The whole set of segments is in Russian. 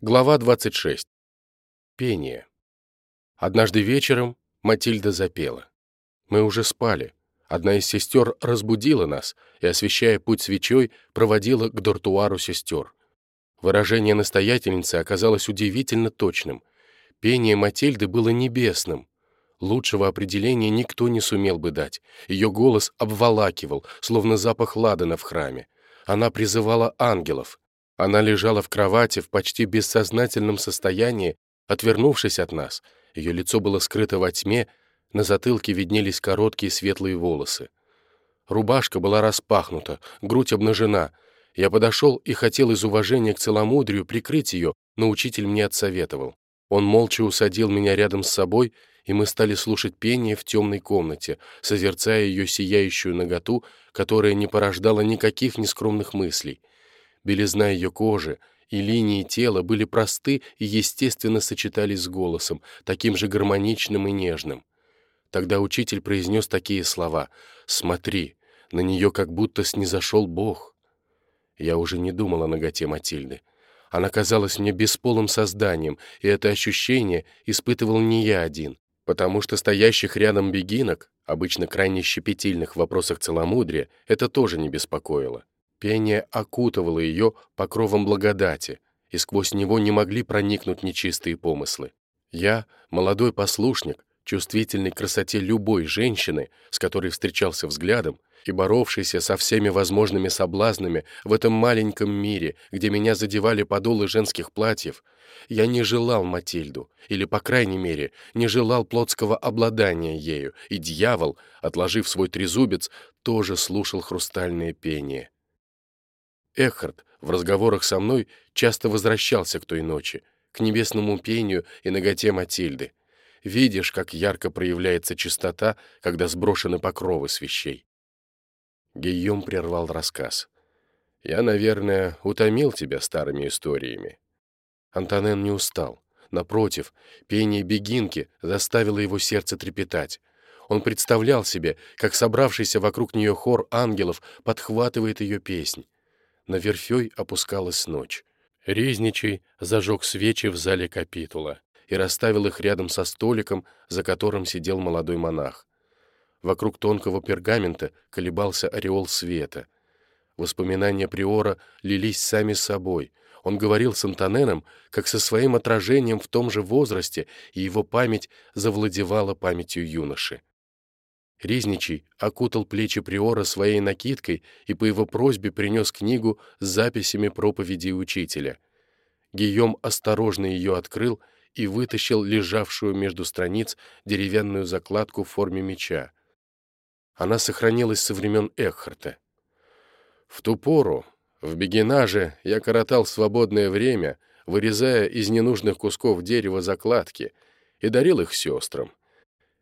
Глава 26. Пение. Однажды вечером Матильда запела. Мы уже спали. Одна из сестер разбудила нас и, освещая путь свечой, проводила к дортуару сестер. Выражение настоятельницы оказалось удивительно точным. Пение Матильды было небесным. Лучшего определения никто не сумел бы дать. Ее голос обволакивал, словно запах ладана в храме. Она призывала ангелов, она лежала в кровати в почти бессознательном состоянии, отвернувшись от нас. Ее лицо было скрыто во тьме, на затылке виднелись короткие светлые волосы. Рубашка была распахнута, грудь обнажена. Я подошел и хотел из уважения к целомудрию прикрыть ее, но учитель мне отсоветовал. Он молча усадил меня рядом с собой, и мы стали слушать пение в темной комнате, созерцая ее сияющую наготу, которая не порождала никаких нескромных мыслей. Белизна ее кожи и линии тела были просты и естественно сочетались с голосом, таким же гармоничным и нежным. Тогда учитель произнес такие слова «Смотри, на нее как будто снизошел Бог». Я уже не думал о ноготе Матильды. Она казалась мне бесполым созданием, и это ощущение испытывал не я один, потому что стоящих рядом бегинок, обычно крайне щепетильных в вопросах целомудрия, это тоже не беспокоило. Пение окутывало ее покровом благодати, и сквозь него не могли проникнуть нечистые помыслы. Я, молодой послушник, чувствительный к красоте любой женщины, с которой встречался взглядом, и боровшийся со всеми возможными соблазнами в этом маленьком мире, где меня задевали подолы женских платьев, я не желал Матильду, или, по крайней мере, не желал плотского обладания ею, и дьявол, отложив свой трезубец, тоже слушал хрустальное пение. Эхард в разговорах со мной часто возвращался к той ночи, к небесному пению и ноготе Матильды. Видишь, как ярко проявляется чистота, когда сброшены покровы с вещей. Гийом прервал рассказ. «Я, наверное, утомил тебя старыми историями». Антонен не устал. Напротив, пение бегинки заставило его сердце трепетать. Он представлял себе, как собравшийся вокруг нее хор ангелов подхватывает ее песнь. На верфей опускалась ночь. Резничий зажег свечи в зале капитула и расставил их рядом со столиком, за которым сидел молодой монах. Вокруг тонкого пергамента колебался ореол света. Воспоминания Приора лились сами собой. Он говорил с Антоненом, как со своим отражением в том же возрасте, и его память завладевала памятью юноши. Резничий окутал плечи приора своей накидкой и по его просьбе принес книгу с записями проповеди учителя. Гийом осторожно ее открыл и вытащил лежавшую между страниц деревянную закладку в форме меча. Она сохранилась со времен Экхарта. В ту пору, в бегинаже, я коротал свободное время, вырезая из ненужных кусков дерева закладки, и дарил их сестрам.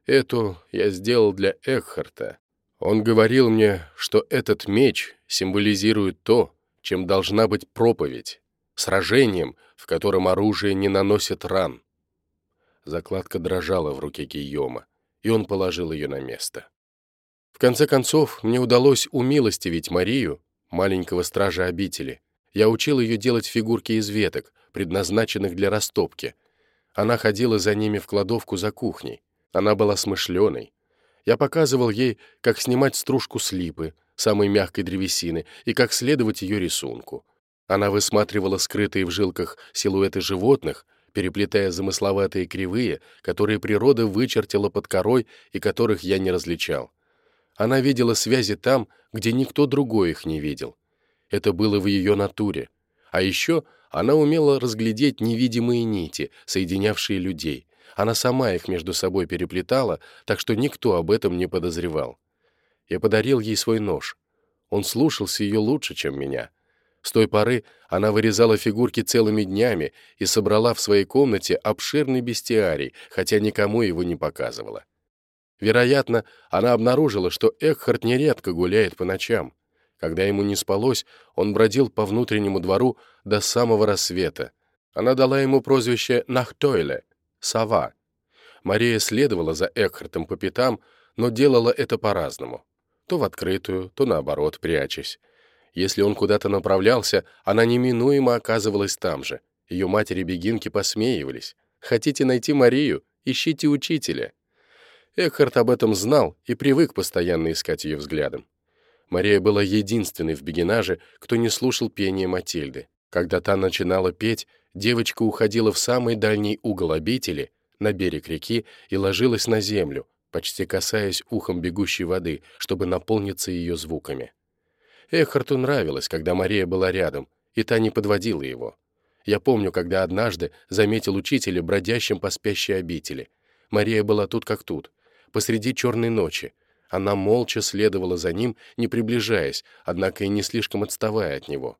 Эту я сделал для Экхарта. Он говорил мне, что этот меч символизирует то, чем должна быть проповедь, сражением, в котором оружие не наносит ран. Закладка дрожала в руке Гийома, и он положил ее на место. В конце концов, мне удалось умилостивить Марию, маленького стража обители. Я учил ее делать фигурки из веток, предназначенных для растопки. Она ходила за ними в кладовку за кухней. Она была смышленой. Я показывал ей, как снимать стружку с липы, самой мягкой древесины, и как следовать ее рисунку. Она высматривала скрытые в жилках силуэты животных, переплетая замысловатые кривые, которые природа вычертила под корой и которых я не различал. Она видела связи там, где никто другой их не видел. Это было в ее натуре. А еще она умела разглядеть невидимые нити, соединявшие людей, она сама их между собой переплетала, так что никто об этом не подозревал. Я подарил ей свой нож. Он слушался ее лучше, чем меня. С той поры она вырезала фигурки целыми днями и собрала в своей комнате обширный бестиарий, хотя никому его не показывала. Вероятно, она обнаружила, что Экхард нередко гуляет по ночам. Когда ему не спалось, он бродил по внутреннему двору до самого рассвета. Она дала ему прозвище «Нахтойле», сова. Мария следовала за Экхартом по пятам, но делала это по-разному. То в открытую, то наоборот, прячась. Если он куда-то направлялся, она неминуемо оказывалась там же. Ее матери-бегинки посмеивались. «Хотите найти Марию? Ищите учителя». Экхард об этом знал и привык постоянно искать ее взглядом. Мария была единственной в бегинаже, кто не слушал пения Матильды. Когда та начинала петь, девочка уходила в самый дальний угол обители, на берег реки, и ложилась на землю, почти касаясь ухом бегущей воды, чтобы наполниться ее звуками. Эхарту нравилось, когда Мария была рядом, и та не подводила его. Я помню, когда однажды заметил учителя, бродящим по спящей обители. Мария была тут как тут, посреди черной ночи. Она молча следовала за ним, не приближаясь, однако и не слишком отставая от него.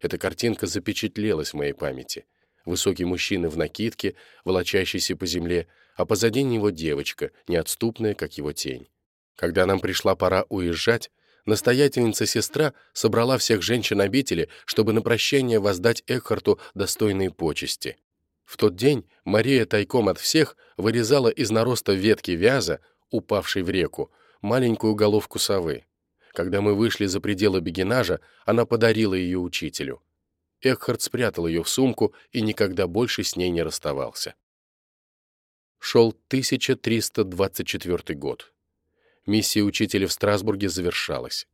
Эта картинка запечатлелась в моей памяти. Высокий мужчина в накидке, волочащийся по земле, а позади него девочка, неотступная, как его тень. Когда нам пришла пора уезжать, настоятельница-сестра собрала всех женщин обители, чтобы на прощание воздать Экхарту достойные почести. В тот день Мария тайком от всех вырезала из нароста ветки вяза, упавшей в реку, маленькую головку совы. Когда мы вышли за пределы бегинажа, она подарила ее учителю. Экхард спрятал ее в сумку и никогда больше с ней не расставался. Шел 1324 год. Миссия учителя в Страсбурге завершалась.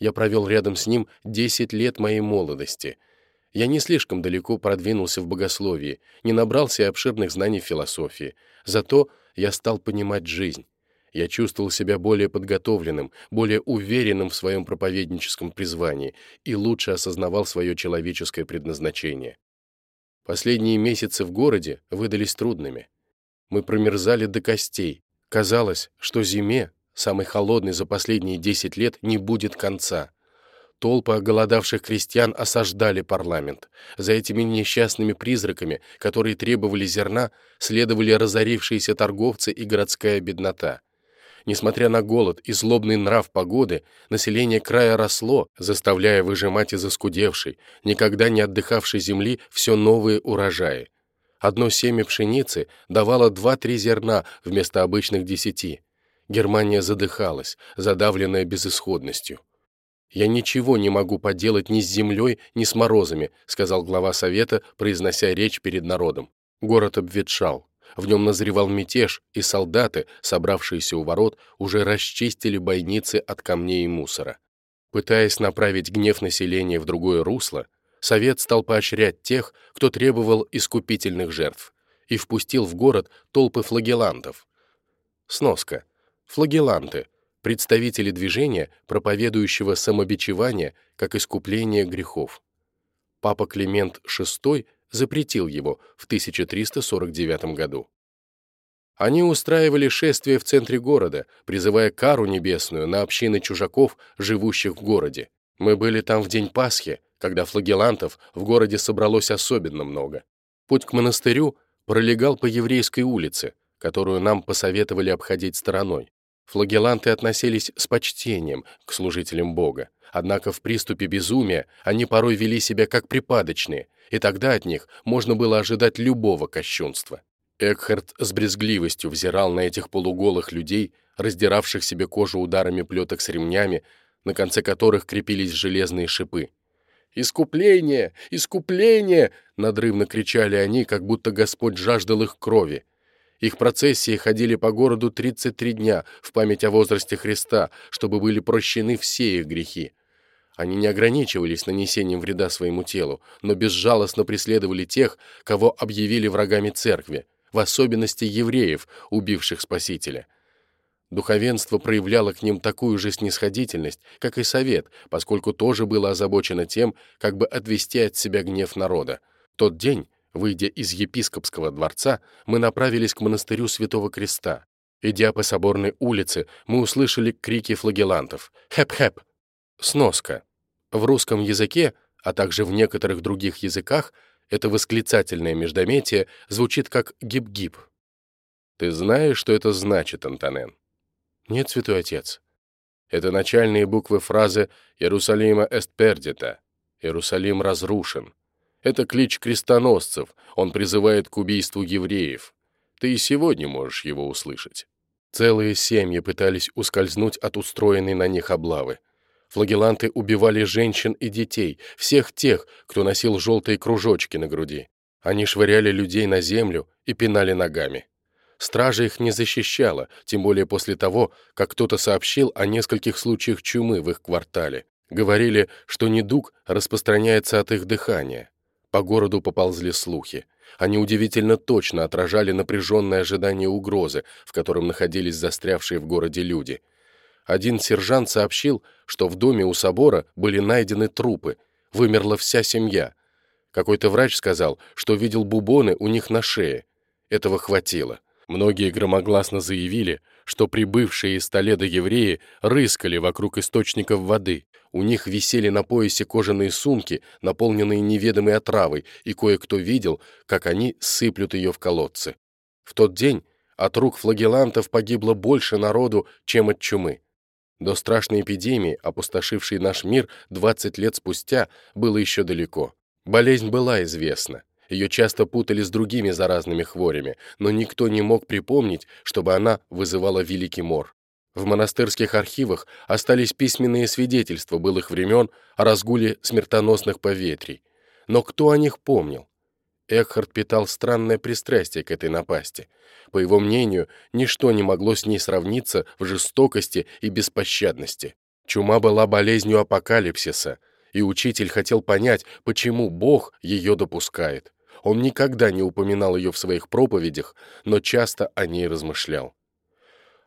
Я провел рядом с ним 10 лет моей молодости. Я не слишком далеко продвинулся в богословии, не набрался обширных знаний философии. Зато я стал понимать жизнь. Я чувствовал себя более подготовленным, более уверенным в своем проповедническом призвании и лучше осознавал свое человеческое предназначение. Последние месяцы в городе выдались трудными. Мы промерзали до костей. Казалось, что зиме, самой холодной за последние 10 лет, не будет конца. Толпы оголодавших крестьян осаждали парламент. За этими несчастными призраками, которые требовали зерна, следовали разорившиеся торговцы и городская беднота. Несмотря на голод и злобный нрав погоды, население края росло, заставляя выжимать из оскудевшей, никогда не отдыхавшей земли все новые урожаи. Одно семя пшеницы давало 2-3 зерна вместо обычных десяти. Германия задыхалась, задавленная безысходностью. «Я ничего не могу поделать ни с землей, ни с морозами», сказал глава совета, произнося речь перед народом. Город обветшал. В нем назревал мятеж, и солдаты, собравшиеся у ворот, уже расчистили бойницы от камней и мусора. Пытаясь направить гнев населения в другое русло, Совет стал поощрять тех, кто требовал искупительных жертв, и впустил в город толпы флагелантов. Сноска. Флагеланты — представители движения, проповедующего самобичевание как искупление грехов. Папа Климент VI запретил его в 1349 году. Они устраивали шествие в центре города, призывая кару небесную на общины чужаков, живущих в городе. Мы были там в день Пасхи, когда флагелантов в городе собралось особенно много. Путь к монастырю пролегал по еврейской улице, которую нам посоветовали обходить стороной. Флагеланты относились с почтением к служителям Бога, однако в приступе безумия они порой вели себя как припадочные, и тогда от них можно было ожидать любого кощунства. Экхард с брезгливостью взирал на этих полуголых людей, раздиравших себе кожу ударами плеток с ремнями, на конце которых крепились железные шипы. «Искупление! Искупление!» — надрывно кричали они, как будто Господь жаждал их крови. Их процессии ходили по городу 33 дня в память о возрасте Христа, чтобы были прощены все их грехи. Они не ограничивались нанесением вреда своему телу, но безжалостно преследовали тех, кого объявили врагами церкви, в особенности евреев, убивших Спасителя. Духовенство проявляло к ним такую же снисходительность, как и совет, поскольку тоже было озабочено тем, как бы отвести от себя гнев народа. В тот день, выйдя из епископского дворца, мы направились к монастырю Святого Креста. Идя по соборной улице, мы услышали крики флагелантов «Хэп-хэп!» Сноска. В русском языке, а также в некоторых других языках, это восклицательное междометие звучит как «гиб-гиб». Ты знаешь, что это значит, Антонен? Нет, святой отец. Это начальные буквы фразы «Иерусалима эст пердита» — «Иерусалим разрушен». Это клич крестоносцев, он призывает к убийству евреев. Ты и сегодня можешь его услышать. Целые семьи пытались ускользнуть от устроенной на них облавы. Флагеланты убивали женщин и детей, всех тех, кто носил желтые кружочки на груди. Они швыряли людей на землю и пинали ногами. Стража их не защищала, тем более после того, как кто-то сообщил о нескольких случаях чумы в их квартале. Говорили, что недуг распространяется от их дыхания. По городу поползли слухи. Они удивительно точно отражали напряженное ожидание угрозы, в котором находились застрявшие в городе люди. Один сержант сообщил, что в доме у собора были найдены трупы, вымерла вся семья. Какой-то врач сказал, что видел бубоны у них на шее. Этого хватило. Многие громогласно заявили, что прибывшие из Толеда евреи рыскали вокруг источников воды. У них висели на поясе кожаные сумки, наполненные неведомой отравой, и кое-кто видел, как они сыплют ее в колодцы. В тот день от рук флагелантов погибло больше народу, чем от чумы. До страшной эпидемии, опустошившей наш мир 20 лет спустя, было еще далеко. Болезнь была известна. Ее часто путали с другими заразными хворями, но никто не мог припомнить, чтобы она вызывала великий мор. В монастырских архивах остались письменные свидетельства былых времен о разгуле смертоносных поветрий. Но кто о них помнил? Экхард питал странное пристрастие к этой напасти. По его мнению, ничто не могло с ней сравниться в жестокости и беспощадности. Чума была болезнью апокалипсиса, и учитель хотел понять, почему Бог ее допускает. Он никогда не упоминал ее в своих проповедях, но часто о ней размышлял.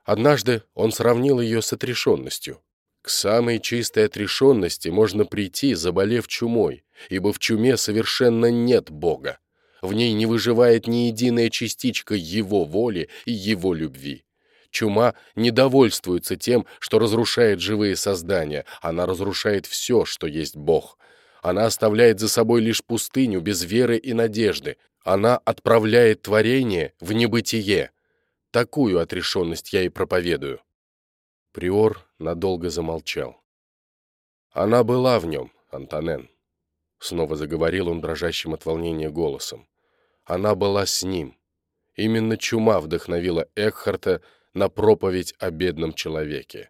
Однажды он сравнил ее с отрешенностью. К самой чистой отрешенности можно прийти, заболев чумой, ибо в чуме совершенно нет Бога. В ней не выживает ни единая частичка Его воли и Его любви. Чума не довольствуется тем, что разрушает живые создания, она разрушает все, что есть Бог, она оставляет за собой лишь пустыню без веры и надежды. Она отправляет творение в небытие. Такую отрешенность я и проповедую. Приор надолго замолчал. Она была в нем, Антонен. Снова заговорил он дрожащим от волнения голосом. Она была с ним. Именно чума вдохновила Экхарта на проповедь о бедном человеке.